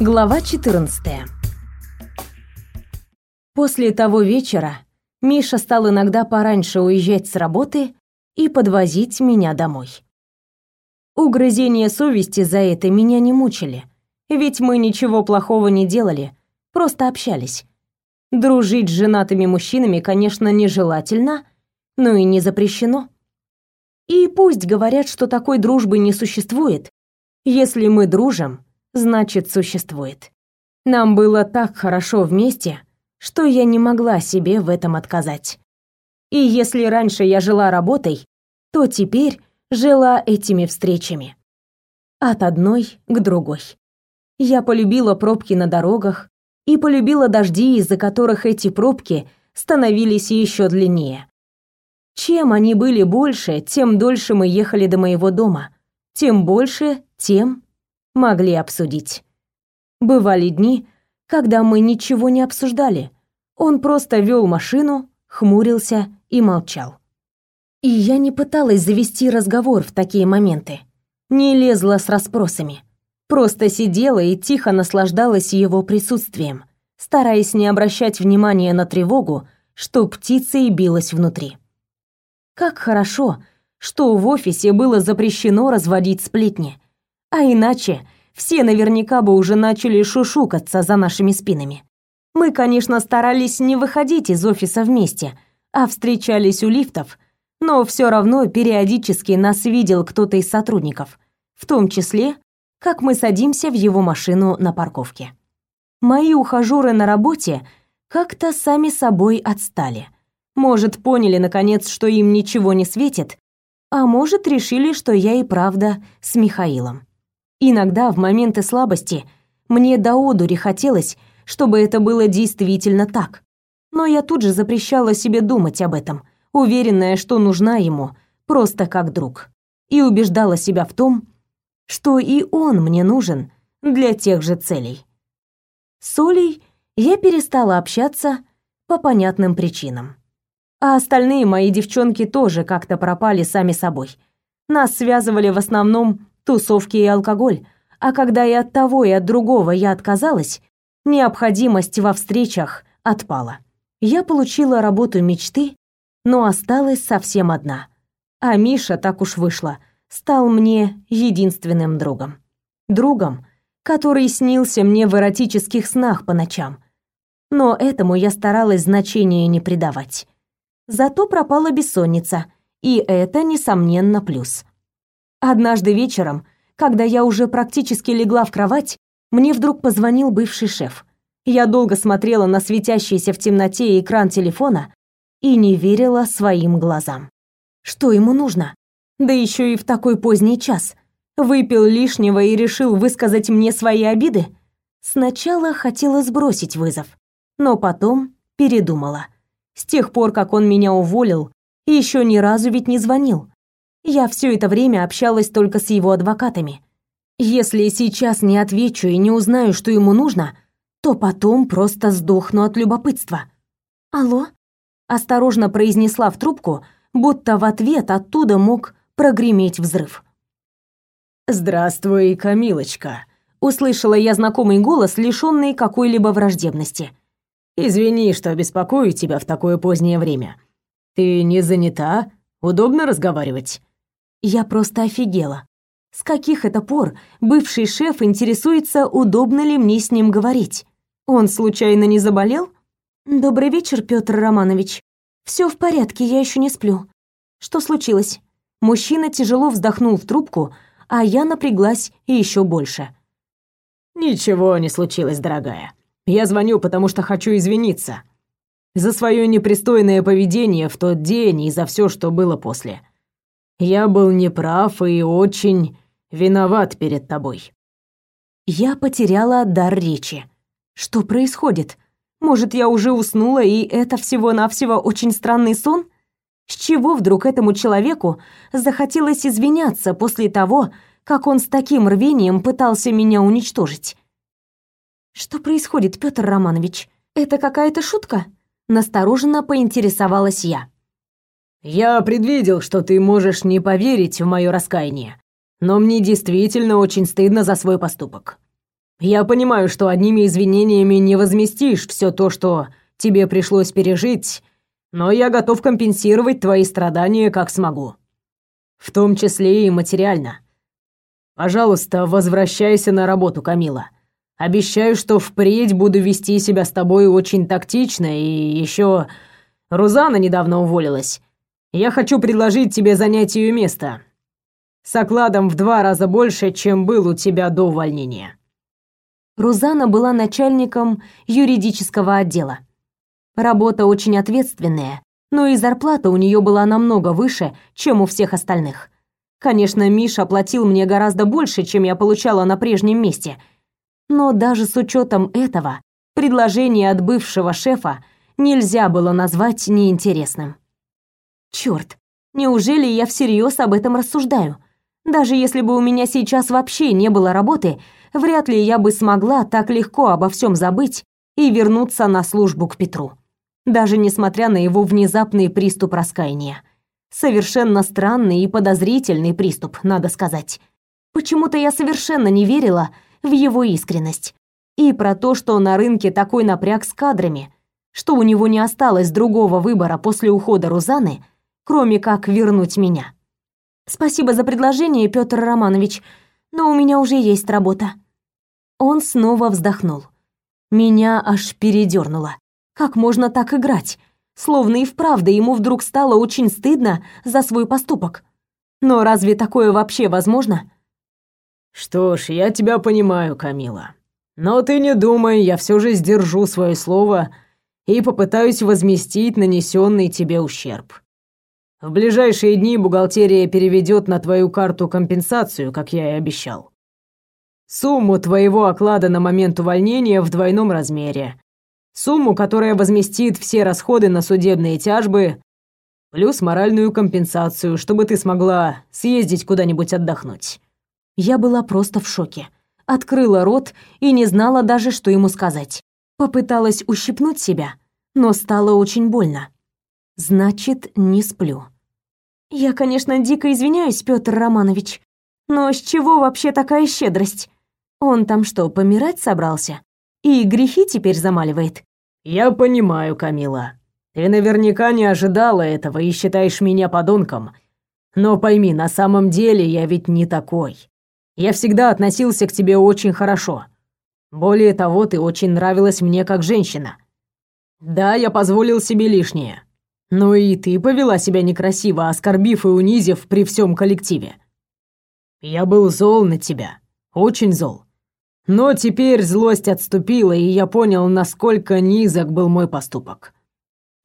Глава 14. После того вечера Миша стал иногда пораньше уезжать с работы и подвозить меня домой. Угрызения совести за это меня не мучили, ведь мы ничего плохого не делали, просто общались. Дружить с женатыми мужчинами, конечно, нежелательно, но и не запрещено. И пусть говорят, что такой дружбы не существует, если мы дружим, значит, существует. Нам было так хорошо вместе, что я не могла себе в этом отказать. И если раньше я жила работой, то теперь жила этими встречами. От одной к другой. Я полюбила пробки на дорогах и полюбила дожди, из-за которых эти пробки становились еще длиннее. Чем они были больше, тем дольше мы ехали до моего дома. Тем больше, тем могли обсудить. Бывали дни, когда мы ничего не обсуждали. Он просто вел машину, хмурился и молчал. И я не пыталась завести разговор в такие моменты. Не лезла с расспросами. Просто сидела и тихо наслаждалась его присутствием, стараясь не обращать внимания на тревогу, что птицей билась внутри. Как хорошо, что в офисе было запрещено разводить сплетни, а иначе все наверняка бы уже начали шушукаться за нашими спинами. Мы, конечно, старались не выходить из офиса вместе, а встречались у лифтов, но все равно периодически нас видел кто-то из сотрудников, в том числе, как мы садимся в его машину на парковке. Мои ухажеры на работе как-то сами собой отстали. Может, поняли наконец, что им ничего не светит, а может, решили, что я и правда с Михаилом. Иногда в моменты слабости мне до одури хотелось, чтобы это было действительно так. Но я тут же запрещала себе думать об этом, уверенная, что нужна ему просто как друг. И убеждала себя в том, что и он мне нужен для тех же целей. С Олей я перестала общаться по понятным причинам. А остальные мои девчонки тоже как-то пропали сами собой. Нас связывали в основном тусовки и алкоголь, а когда и от того, и от другого я отказалась, необходимость во встречах отпала. Я получила работу мечты, но осталась совсем одна. А Миша, так уж вышло, стал мне единственным другом. Другом, который снился мне в эротических снах по ночам. Но этому я старалась значения не придавать. Зато пропала бессонница, и это, несомненно, плюс. Однажды вечером, когда я уже практически легла в кровать, мне вдруг позвонил бывший шеф. Я долго смотрела на светящийся в темноте экран телефона и не верила своим глазам. Что ему нужно? Да еще и в такой поздний час. Выпил лишнего и решил высказать мне свои обиды? Сначала хотела сбросить вызов, но потом передумала. С тех пор, как он меня уволил, еще ни разу ведь не звонил. Я все это время общалась только с его адвокатами. Если сейчас не отвечу и не узнаю, что ему нужно, то потом просто сдохну от любопытства. Алло? осторожно произнесла в трубку, будто в ответ оттуда мог прогреметь взрыв. Здравствуй, Камилочка, услышала я знакомый голос, лишённый какой-либо враждебности. Извини, что беспокою тебя в такое позднее время. Ты не занята? Удобно разговаривать? Я просто офигела. С каких это пор бывший шеф интересуется, удобно ли мне с ним говорить? Он случайно не заболел? Добрый вечер, Петр Романович. Все в порядке, я еще не сплю. Что случилось? Мужчина тяжело вздохнул в трубку, а я напряглась еще больше. Ничего не случилось, дорогая. Я звоню, потому что хочу извиниться за свое непристойное поведение в тот день и за все, что было после. Я был неправ и очень виноват перед тобой. Я потеряла дар речи. Что происходит? Может, я уже уснула, и это всего-навсего очень странный сон? С чего вдруг этому человеку захотелось извиняться после того, как он с таким рвением пытался меня уничтожить? Что происходит, Петр Романович? Это какая-то шутка? Настороженно поинтересовалась я. Я предвидел, что ты можешь не поверить в мое раскаяние, но мне действительно очень стыдно за свой поступок. Я понимаю, что одними извинениями не возместишь все то, что тебе пришлось пережить, но я готов компенсировать твои страдания как смогу. В том числе и материально. Пожалуйста, возвращайся на работу, Камила. Обещаю, что впредь буду вести себя с тобой очень тактично, и еще Рузана недавно уволилась. Я хочу предложить тебе занять ее место. С окладом в два раза больше, чем был у тебя до увольнения. Рузана была начальником юридического отдела. Работа очень ответственная, но и зарплата у нее была намного выше, чем у всех остальных. Конечно, Миша платил мне гораздо больше, чем я получала на прежнем месте. Но даже с учетом этого, предложение от бывшего шефа нельзя было назвать неинтересным. Черт, неужели я всерьез об этом рассуждаю? Даже если бы у меня сейчас вообще не было работы, вряд ли я бы смогла так легко обо всем забыть и вернуться на службу к Петру. Даже несмотря на его внезапный приступ раскаяния. Совершенно странный и подозрительный приступ, надо сказать. Почему-то я совершенно не верила в его искренность. И про то, что на рынке такой напряг с кадрами, что у него не осталось другого выбора после ухода Рузаны, кроме как вернуть меня. Спасибо за предложение, Петр Романович, но у меня уже есть работа. Он снова вздохнул. Меня аж передернуло. Как можно так играть? Словно и вправду ему вдруг стало очень стыдно за свой поступок. Но разве такое вообще возможно? Что ж, я тебя понимаю, Камила. Но ты не думай, я все же сдержу свое слово и попытаюсь возместить нанесенный тебе ущерб. В ближайшие дни бухгалтерия переведет на твою карту компенсацию, как я и обещал. Сумму твоего оклада на момент увольнения в двойном размере. Сумму, которая возместит все расходы на судебные тяжбы, плюс моральную компенсацию, чтобы ты смогла съездить куда-нибудь отдохнуть. Я была просто в шоке. Открыла рот и не знала даже, что ему сказать. Попыталась ущипнуть себя, но стало очень больно. Значит, не сплю. Я, конечно, дико извиняюсь, Петр Романович, но с чего вообще такая щедрость? Он там что, помирать собрался? И грехи теперь замаливает? Я понимаю, Камила. Ты наверняка не ожидала этого и считаешь меня подонком. Но пойми, на самом деле я ведь не такой. Я всегда относился к тебе очень хорошо. Более того, ты очень нравилась мне как женщина. Да, я позволил себе лишнее. Но и ты повела себя некрасиво, оскорбив и унизив при всем коллективе. Я был зол на тебя, очень зол. Но теперь злость отступила, и я понял, насколько низок был мой поступок.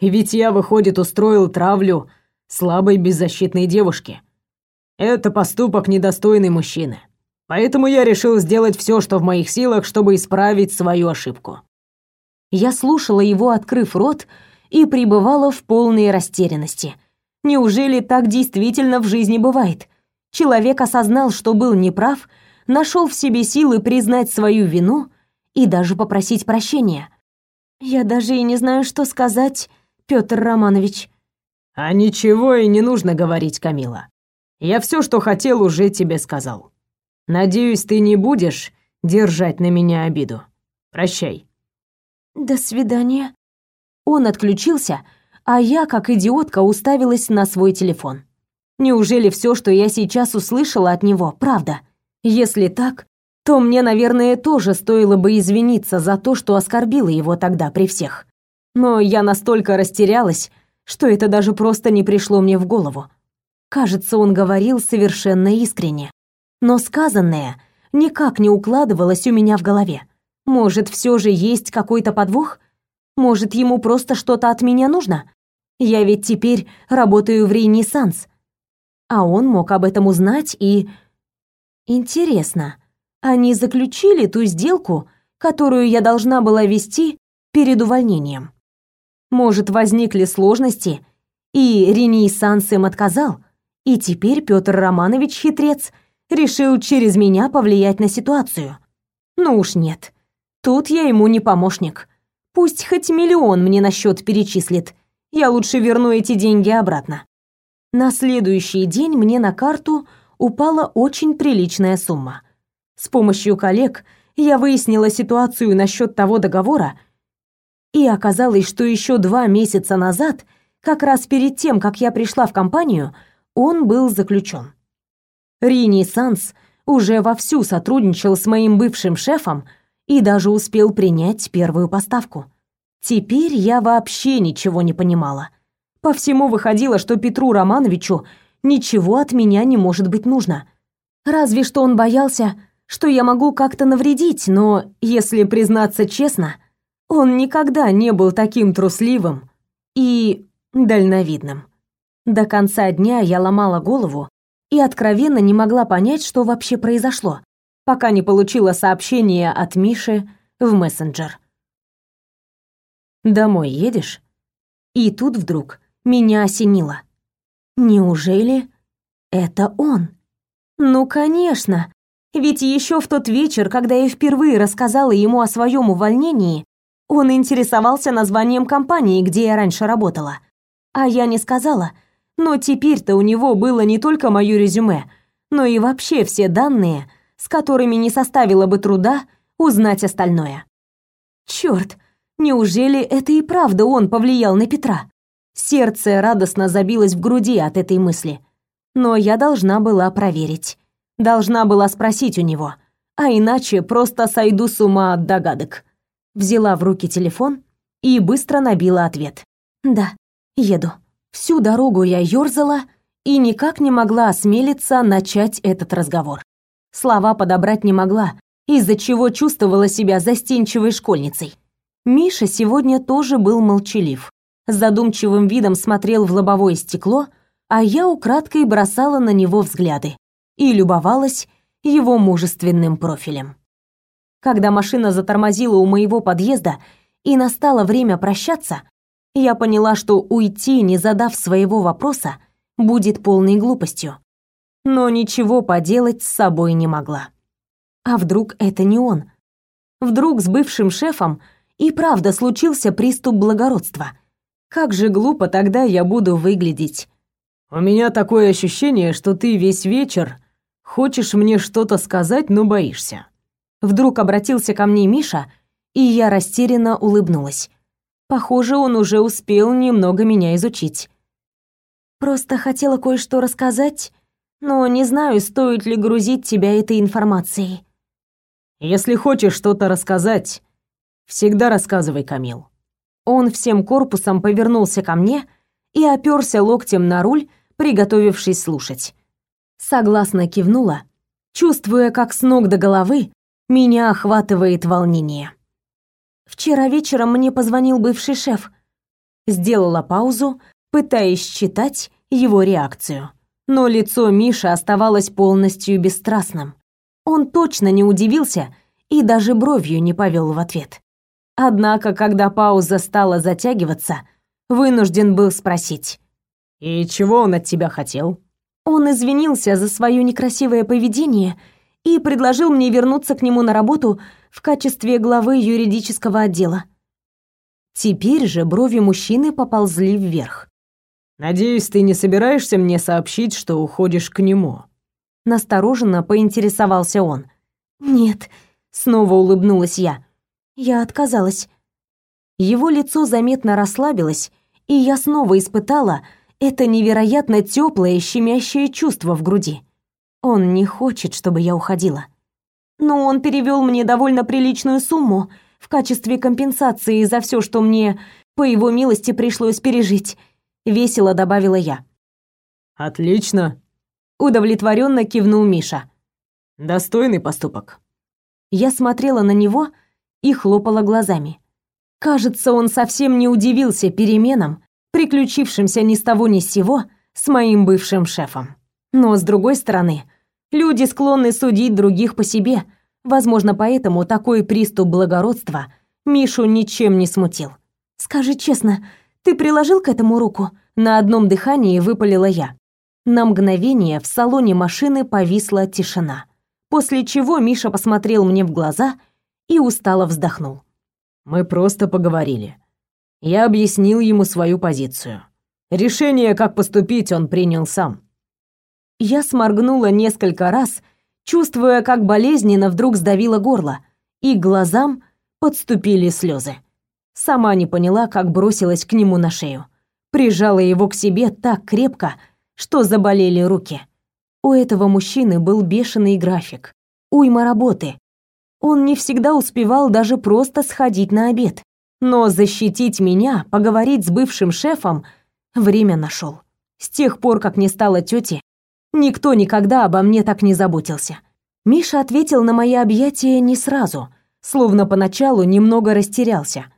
И ведь я, выходит, устроил травлю слабой беззащитной девушке. Это поступок недостойный мужчины. Поэтому я решил сделать все, что в моих силах, чтобы исправить свою ошибку. Я слушала его, открыв рот, и пребывала в полной растерянности. Неужели так действительно в жизни бывает? Человек осознал, что был неправ, нашел в себе силы признать свою вину и даже попросить прощения. Я даже и не знаю, что сказать, Петр Романович. А ничего и не нужно говорить, Камила. Я все, что хотел, уже тебе сказал. Надеюсь, ты не будешь держать на меня обиду. Прощай. До свидания. Он отключился, а я, как идиотка, уставилась на свой телефон. Неужели все, что я сейчас услышала от него, правда? Если так, то мне, наверное, тоже стоило бы извиниться за то, что оскорбила его тогда при всех. Но я настолько растерялась, что это даже просто не пришло мне в голову. Кажется, он говорил совершенно искренне. Но сказанное никак не укладывалось у меня в голове. Может, все же есть какой-то подвох? Может, ему просто что-то от меня нужно? Я ведь теперь работаю в Ренессанс. А он мог об этом узнать и Интересно, они заключили ту сделку, которую я должна была вести перед увольнением? Может, возникли сложности, и Ренессанс им отказал, и теперь Петр Романович хитрец решил через меня повлиять на ситуацию? Ну уж нет. Тут я ему не помощник. Пусть хоть миллион мне на счет перечислит. Я лучше верну эти деньги обратно. На следующий день мне на карту упала очень приличная сумма. С помощью коллег я выяснила ситуацию насчет того договора, и оказалось, что еще два месяца назад, как раз перед тем, как я пришла в компанию, он был заключен. Ренессанс уже вовсю сотрудничал с моим бывшим шефом и даже успел принять первую поставку. Теперь я вообще ничего не понимала. По всему выходило, что Петру Романовичу ничего от меня не может быть нужно. Разве что он боялся, что я могу как-то навредить, но, если признаться честно, он никогда не был таким трусливым и дальновидным. До конца дня я ломала голову и откровенно не могла понять, что вообще произошло, пока не получила сообщение от Миши в мессенджер. «Домой едешь?» И тут вдруг меня осенило. Неужели это он? Ну, конечно. Ведь еще в тот вечер, когда я впервые рассказала ему о своем увольнении, он интересовался названием компании, где я раньше работала. А я не сказала. Но теперь-то у него было не только моё резюме, но и вообще все данные, с которыми не составило бы труда узнать остальное. Чёрт, неужели это и правда он повлиял на Петра? Сердце радостно забилось в груди от этой мысли. Но я должна была проверить. Должна была спросить у него. А иначе просто сойду с ума от догадок. Взяла в руки телефон и быстро набила ответ. «Да, еду». Всю дорогу я ёрзала и никак не могла осмелиться начать этот разговор. Слова подобрать не могла, из-за чего чувствовала себя застенчивой школьницей. Миша сегодня тоже был молчалив с задумчивым видом смотрел в лобовое стекло, а я украдкой бросала на него взгляды и любовалась его мужественным профилем. Когда машина затормозила у моего подъезда и настало время прощаться, я поняла, что уйти, не задав своего вопроса, будет полной глупостью. Но ничего поделать с собой не могла. А вдруг это не он? Вдруг с бывшим шефом и правда случился приступ благородства – как же глупо тогда я буду выглядеть. У меня такое ощущение, что ты весь вечер хочешь мне что-то сказать, но боишься. Вдруг обратился ко мне Миша, и я растерянно улыбнулась. Похоже, он уже успел немного меня изучить. Просто хотела кое-что рассказать, но не знаю, стоит ли грузить тебя этой информацией. Если хочешь что-то рассказать, всегда рассказывай, Камил. Он всем корпусом повернулся ко мне и оперся локтем на руль, приготовившись слушать. Согласно кивнула, чувствуя, как с ног до головы меня охватывает волнение. Вчера вечером мне позвонил бывший шеф. Сделала паузу, пытаясь читать его реакцию. Но лицо Миши оставалось полностью бесстрастным. Он точно не удивился и даже бровью не повел в ответ. Однако, когда пауза стала затягиваться, вынужден был спросить. «И чего он от тебя хотел?» Он извинился за свое некрасивое поведение и предложил мне вернуться к нему на работу в качестве главы юридического отдела. Теперь же брови мужчины поползли вверх. «Надеюсь, ты не собираешься мне сообщить, что уходишь к нему?» Настороженно поинтересовался он. «Нет», — снова улыбнулась я. Я отказалась. Его лицо заметно расслабилось, и я снова испытала это невероятно теплое, щемящее чувство в груди. Он не хочет, чтобы я уходила. Но он перевел мне довольно приличную сумму в качестве компенсации за все, что мне, по его милости, пришлось пережить. Весело добавила я. Отлично. Удовлетворенно кивнул Миша. Достойный поступок. Я смотрела на него, и хлопала глазами. Кажется, он совсем не удивился переменам, приключившимся ни с того ни с сего с моим бывшим шефом. Но с другой стороны, люди склонны судить других по себе. Возможно, поэтому такой приступ благородства Мишу ничем не смутил. Скажи честно, ты приложил к этому руку? На одном дыхании выпалила я. На мгновение в салоне машины повисла тишина, после чего Миша посмотрел мне в глаза и устало вздохнул. Мы просто поговорили. Я объяснил ему свою позицию. Решение, как поступить, он принял сам. Я сморгнула несколько раз, чувствуя, как болезненно вдруг сдавило горло, и глазам подступили слезы. Сама не поняла, как бросилась к нему на шею. Прижала его к себе так крепко, что заболели руки. У этого мужчины был бешеный график, уйма работы. Он не всегда успевал даже просто сходить на обед. Но защитить меня, поговорить с бывшим шефом, время нашел. С тех пор, как не стало тети, никто никогда обо мне так не заботился. Миша ответил на мои объятия не сразу, словно поначалу немного растерялся.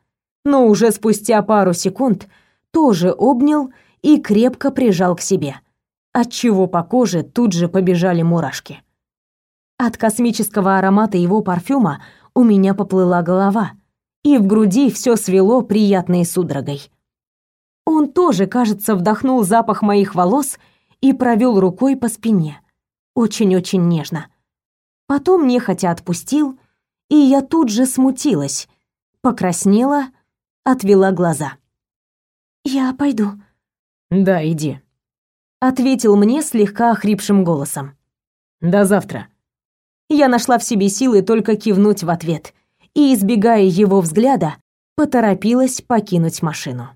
Но уже спустя пару секунд тоже обнял и крепко прижал к себе, отчего по коже тут же побежали мурашки. От космического аромата его парфюма у меня поплыла голова, и в груди все свело приятной судорогой. Он тоже, кажется, вдохнул запах моих волос и провел рукой по спине. Очень-очень нежно. Потом нехотя отпустил, и я тут же смутилась, покраснела, отвела глаза. «Я пойду». «Да, иди», — ответил мне слегка охрипшим голосом. «До завтра». Я нашла в себе силы только кивнуть в ответ и, избегая его взгляда, поторопилась покинуть машину.